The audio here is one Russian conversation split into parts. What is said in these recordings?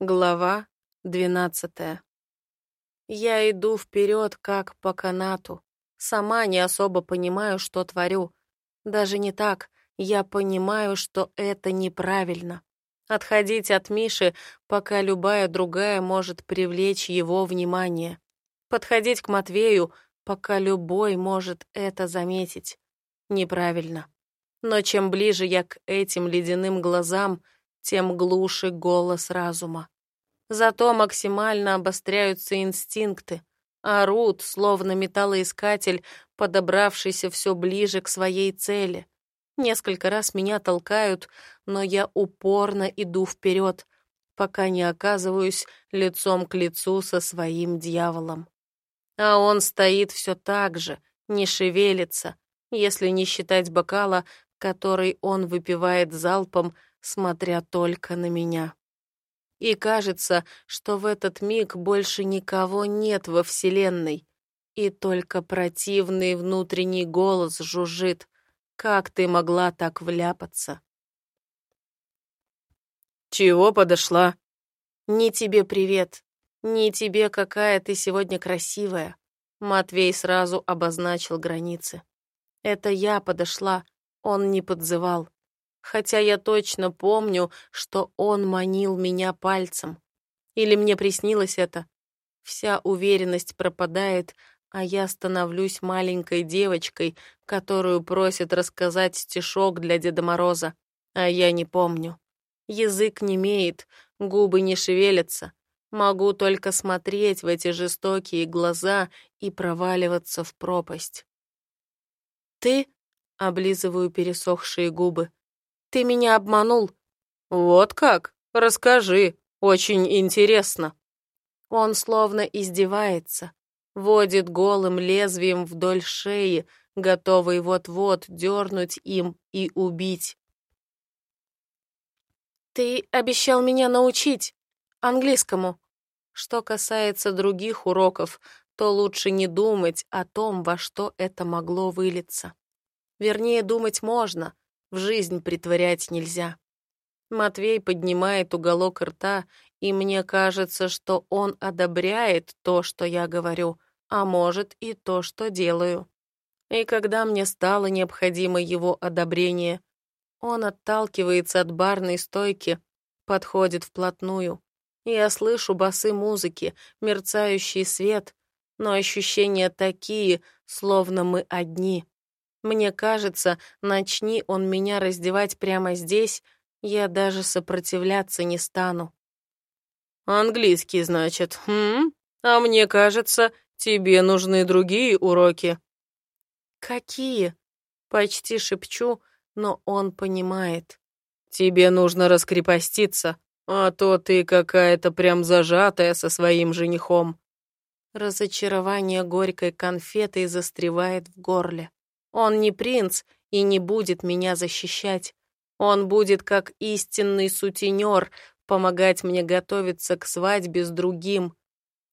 Глава двенадцатая. Я иду вперед, как по канату. Сама не особо понимаю, что творю. Даже не так. Я понимаю, что это неправильно. Отходить от Миши, пока любая другая может привлечь его внимание. Подходить к Матвею, пока любой может это заметить. Неправильно. Но чем ближе я к этим ледяным глазам, тем глуше голос разума. Зато максимально обостряются инстинкты, орут, словно металлоискатель, подобравшийся все ближе к своей цели. Несколько раз меня толкают, но я упорно иду вперед, пока не оказываюсь лицом к лицу со своим дьяволом. А он стоит все так же, не шевелится, если не считать бокала, который он выпивает залпом, смотря только на меня. И кажется, что в этот миг больше никого нет во Вселенной, и только противный внутренний голос жужжит. Как ты могла так вляпаться? Чего подошла? Не тебе привет, не тебе какая ты сегодня красивая. Матвей сразу обозначил границы. Это я подошла, он не подзывал хотя я точно помню, что он манил меня пальцем. Или мне приснилось это? Вся уверенность пропадает, а я становлюсь маленькой девочкой, которую просят рассказать стишок для Деда Мороза, а я не помню. Язык не имеет, губы не шевелятся. Могу только смотреть в эти жестокие глаза и проваливаться в пропасть. «Ты?» — облизываю пересохшие губы. Ты меня обманул». «Вот как? Расскажи. Очень интересно». Он словно издевается, водит голым лезвием вдоль шеи, готовый вот-вот дернуть им и убить. «Ты обещал меня научить английскому. Что касается других уроков, то лучше не думать о том, во что это могло вылиться. Вернее, думать можно, в жизнь притворять нельзя. Матвей поднимает уголок рта, и мне кажется, что он одобряет то, что я говорю, а может и то, что делаю. И когда мне стало необходимо его одобрение, он отталкивается от барной стойки, подходит вплотную. Я слышу басы музыки, мерцающий свет, но ощущения такие, словно мы одни. Мне кажется, начни он меня раздевать прямо здесь, я даже сопротивляться не стану. Английский, значит. Хм? А мне кажется, тебе нужны другие уроки. Какие? Почти шепчу, но он понимает. Тебе нужно раскрепоститься, а то ты какая-то прям зажатая со своим женихом. Разочарование горькой конфетой застревает в горле. Он не принц и не будет меня защищать. Он будет как истинный сутенер помогать мне готовиться к свадьбе с другим.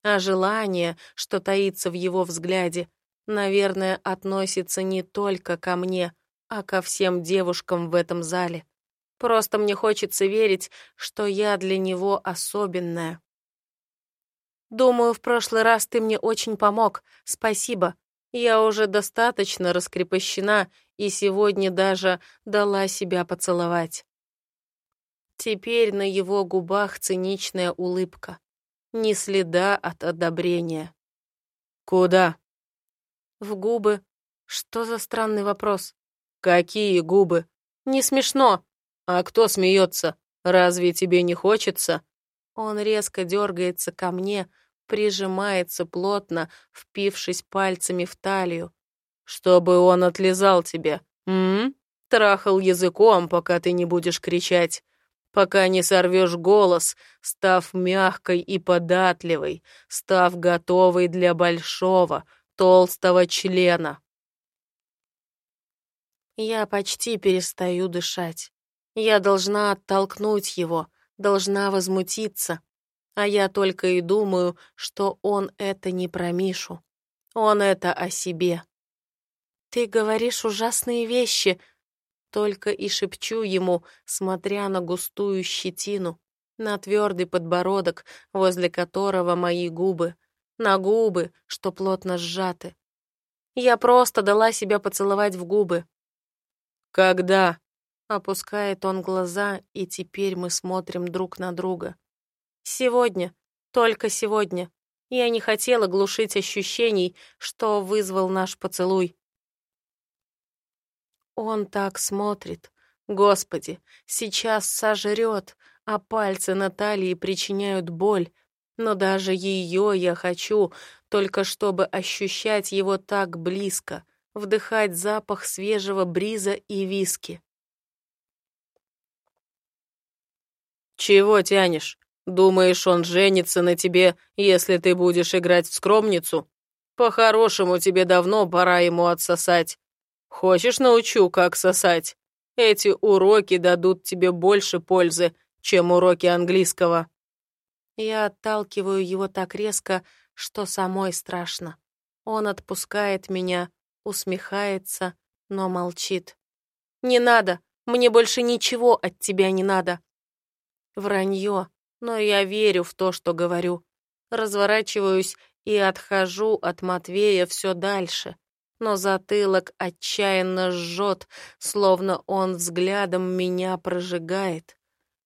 А желание, что таится в его взгляде, наверное, относится не только ко мне, а ко всем девушкам в этом зале. Просто мне хочется верить, что я для него особенная. Думаю, в прошлый раз ты мне очень помог. Спасибо. Я уже достаточно раскрепощена и сегодня даже дала себя поцеловать. Теперь на его губах циничная улыбка. Ни следа от одобрения. «Куда?» «В губы. Что за странный вопрос?» «Какие губы?» «Не смешно». «А кто смеется? Разве тебе не хочется?» Он резко дергается ко мне, прижимается плотно, впившись пальцами в талию. «Чтобы он отлизал тебе, м? Трахал языком, пока ты не будешь кричать, пока не сорвешь голос, став мягкой и податливой, став готовой для большого, толстого члена». Я почти перестаю дышать. Я должна оттолкнуть его, должна возмутиться. А я только и думаю, что он это не про Мишу. Он это о себе. «Ты говоришь ужасные вещи», только и шепчу ему, смотря на густую щетину. на твердый подбородок, возле которого мои губы, на губы, что плотно сжаты. Я просто дала себя поцеловать в губы. «Когда?» — опускает он глаза, и теперь мы смотрим друг на друга. «Сегодня, только сегодня. Я не хотела глушить ощущений, что вызвал наш поцелуй. Он так смотрит. Господи, сейчас сожрет, а пальцы Натальи причиняют боль. Но даже ее я хочу, только чтобы ощущать его так близко, вдыхать запах свежего бриза и виски. «Чего тянешь? Думаешь, он женится на тебе, если ты будешь играть в скромницу? По-хорошему, тебе давно пора ему отсосать. Хочешь, научу, как сосать? Эти уроки дадут тебе больше пользы, чем уроки английского». Я отталкиваю его так резко, что самой страшно. Он отпускает меня, усмехается, но молчит. «Не надо, мне больше ничего от тебя не надо». Вранье, но я верю в то, что говорю. Разворачиваюсь и отхожу от Матвея все дальше, но затылок отчаянно жжет, словно он взглядом меня прожигает.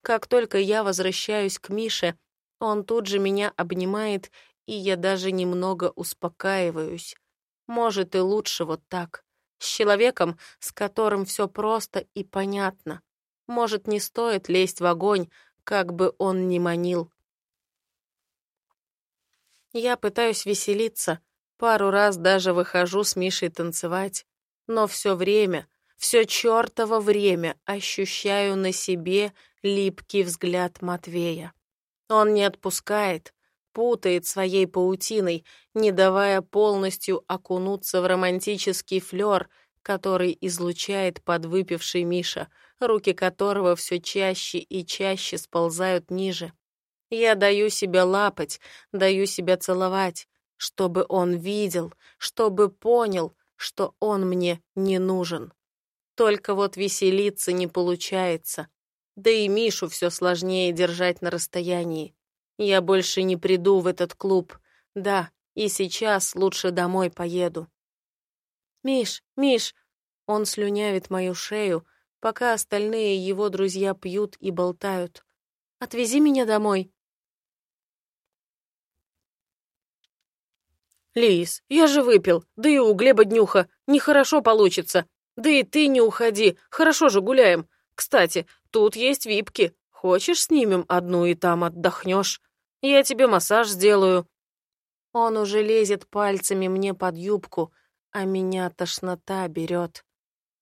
Как только я возвращаюсь к Мише, он тут же меня обнимает, и я даже немного успокаиваюсь. Может, и лучше вот так. С человеком, с которым все просто и понятно. Может, не стоит лезть в огонь, как бы он ни манил. Я пытаюсь веселиться, Пару раз даже выхожу с Мишей танцевать, но все время, все чертово время ощущаю на себе липкий взгляд Матвея. Он не отпускает, путает своей паутиной, не давая полностью окунуться в романтический флер, который излучает подвыпивший Миша, руки которого все чаще и чаще сползают ниже. Я даю себя лапать, даю себя целовать, чтобы он видел, чтобы понял, что он мне не нужен. Только вот веселиться не получается. Да и Мишу все сложнее держать на расстоянии. Я больше не приду в этот клуб. Да, и сейчас лучше домой поеду. «Миш, Миш!» Он слюнявит мою шею, пока остальные его друзья пьют и болтают. «Отвези меня домой!» «Лис, я же выпил, да и у Глеба днюха, нехорошо получится. Да и ты не уходи, хорошо же гуляем. Кстати, тут есть випки, хочешь снимем одну и там отдохнешь? Я тебе массаж сделаю». Он уже лезет пальцами мне под юбку, а меня тошнота берет.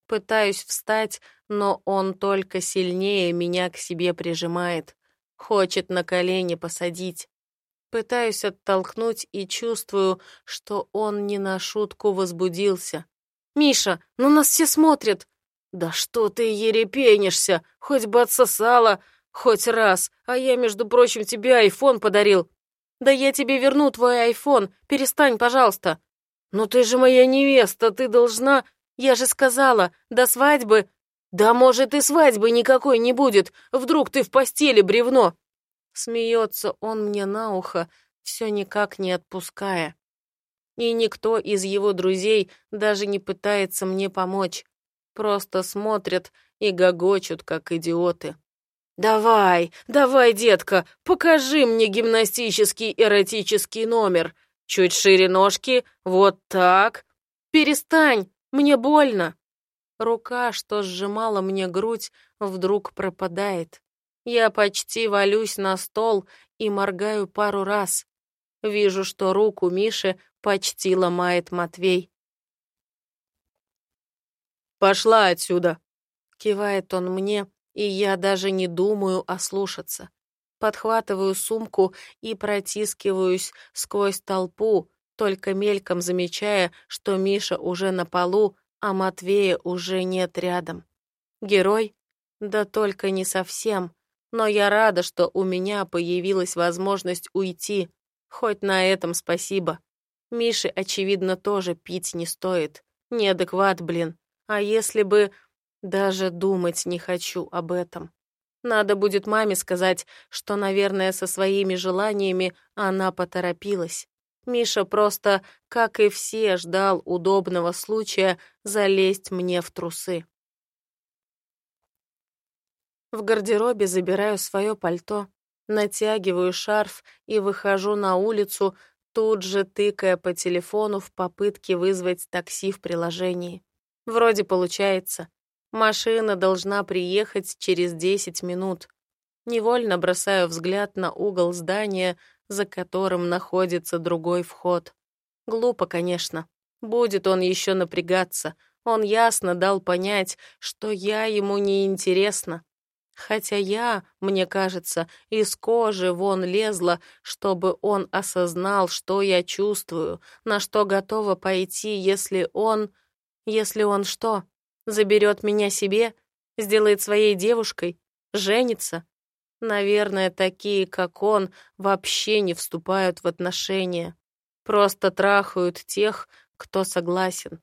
Пытаюсь встать, но он только сильнее меня к себе прижимает. Хочет на колени посадить. Пытаюсь оттолкнуть и чувствую, что он не на шутку возбудился. «Миша, ну нас все смотрят!» «Да что ты ерепенишься? Хоть бы отсосала, хоть раз, а я, между прочим, тебе айфон подарил». «Да я тебе верну твой айфон, перестань, пожалуйста». «Ну ты же моя невеста, ты должна...» «Я же сказала, до свадьбы...» «Да может и свадьбы никакой не будет, вдруг ты в постели бревно...» Смеется он мне на ухо, все никак не отпуская. И никто из его друзей даже не пытается мне помочь. Просто смотрят и гогочут, как идиоты. «Давай, давай, детка, покажи мне гимнастический эротический номер. Чуть шире ножки, вот так. Перестань, мне больно». Рука, что сжимала мне грудь, вдруг пропадает. Я почти валюсь на стол и моргаю пару раз. Вижу, что руку Миши почти ломает Матвей. «Пошла отсюда!» Кивает он мне, и я даже не думаю ослушаться. Подхватываю сумку и протискиваюсь сквозь толпу, только мельком замечая, что Миша уже на полу, а Матвея уже нет рядом. Герой? Да только не совсем но я рада, что у меня появилась возможность уйти. Хоть на этом спасибо. Мише, очевидно, тоже пить не стоит. Неадекват, блин. А если бы... Даже думать не хочу об этом. Надо будет маме сказать, что, наверное, со своими желаниями она поторопилась. Миша просто, как и все, ждал удобного случая залезть мне в трусы. В гардеробе забираю свое пальто, натягиваю шарф и выхожу на улицу, тут же тыкая по телефону в попытке вызвать такси в приложении. Вроде получается. Машина должна приехать через 10 минут. Невольно бросаю взгляд на угол здания, за которым находится другой вход. Глупо, конечно. Будет он еще напрягаться. Он ясно дал понять, что я ему не интересна. Хотя я, мне кажется, из кожи вон лезла, чтобы он осознал, что я чувствую, на что готова пойти, если он... Если он что? Заберет меня себе? Сделает своей девушкой? Женится? Наверное, такие, как он, вообще не вступают в отношения. Просто трахают тех, кто согласен.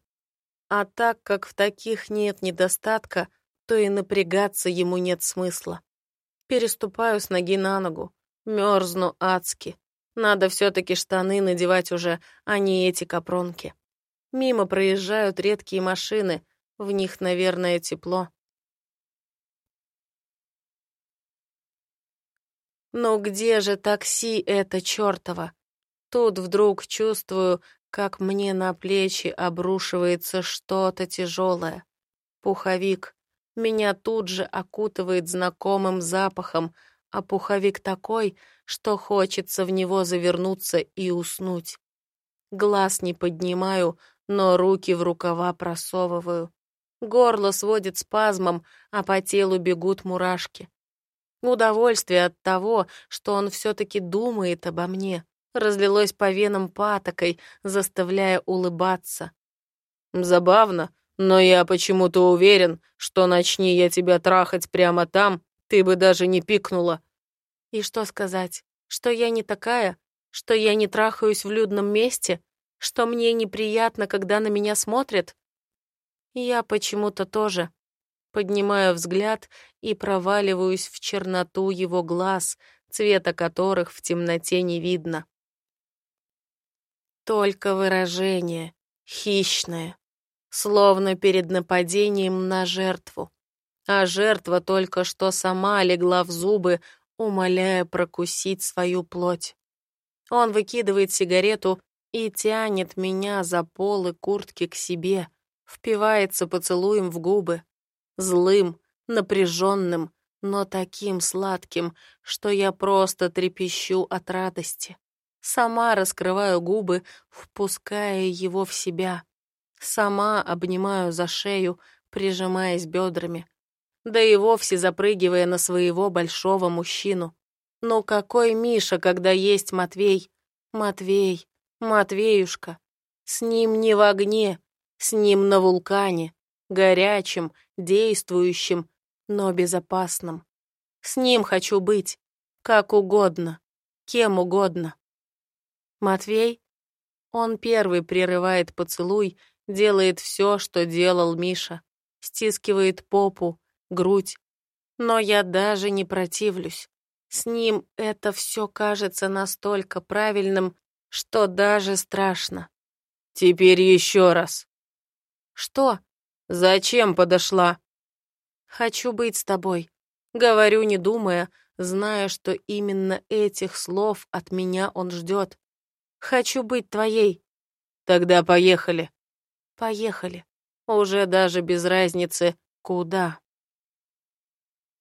А так как в таких нет недостатка, то и напрягаться ему нет смысла. Переступаю с ноги на ногу, мерзну адски. Надо все-таки штаны надевать уже, а не эти капронки. Мимо проезжают редкие машины, в них, наверное, тепло. Но где же такси это чёртово? Тут вдруг чувствую, как мне на плечи обрушивается что-то тяжелое. Пуховик. Меня тут же окутывает знакомым запахом, а пуховик такой, что хочется в него завернуться и уснуть. Глаз не поднимаю, но руки в рукава просовываю. Горло сводит спазмом, а по телу бегут мурашки. Удовольствие от того, что он все-таки думает обо мне, разлилось по венам патокой, заставляя улыбаться. Забавно, но я почему-то уверен, что начни я тебя трахать прямо там, ты бы даже не пикнула. И что сказать? Что я не такая? Что я не трахаюсь в людном месте? Что мне неприятно, когда на меня смотрят? Я почему-то тоже. Поднимаю взгляд и проваливаюсь в черноту его глаз, цвета которых в темноте не видно. Только выражение, хищное, словно перед нападением на жертву. А жертва только что сама легла в зубы, умоляя прокусить свою плоть. Он выкидывает сигарету и тянет меня за полы куртки к себе, впивается поцелуем в губы злым, напряженным, но таким сладким, что я просто трепещу от радости. Сама раскрываю губы, впуская его в себя. Сама обнимаю за шею, прижимаясь бедрами. Да и вовсе запрыгивая на своего большого мужчину. Но какой Миша, когда есть Матвей? Матвей, Матвеюшка. С ним не в огне, с ним на вулкане горячим, действующим, но безопасным. С ним хочу быть, как угодно, кем угодно. Матвей? Он первый прерывает поцелуй, делает все, что делал Миша. Стискивает попу, грудь. Но я даже не противлюсь. С ним это все кажется настолько правильным, что даже страшно. Теперь еще раз. Что? «Зачем подошла?» «Хочу быть с тобой», — говорю, не думая, зная, что именно этих слов от меня он ждет. «Хочу быть твоей». «Тогда поехали». «Поехали. Уже даже без разницы, куда».